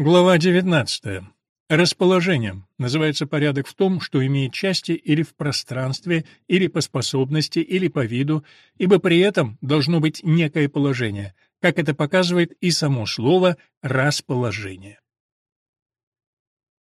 Глава 19. Расположение называется порядок в том, что имеет части или в пространстве, или по способности, или по виду, ибо при этом должно быть некое положение, как это показывает и само слово «расположение».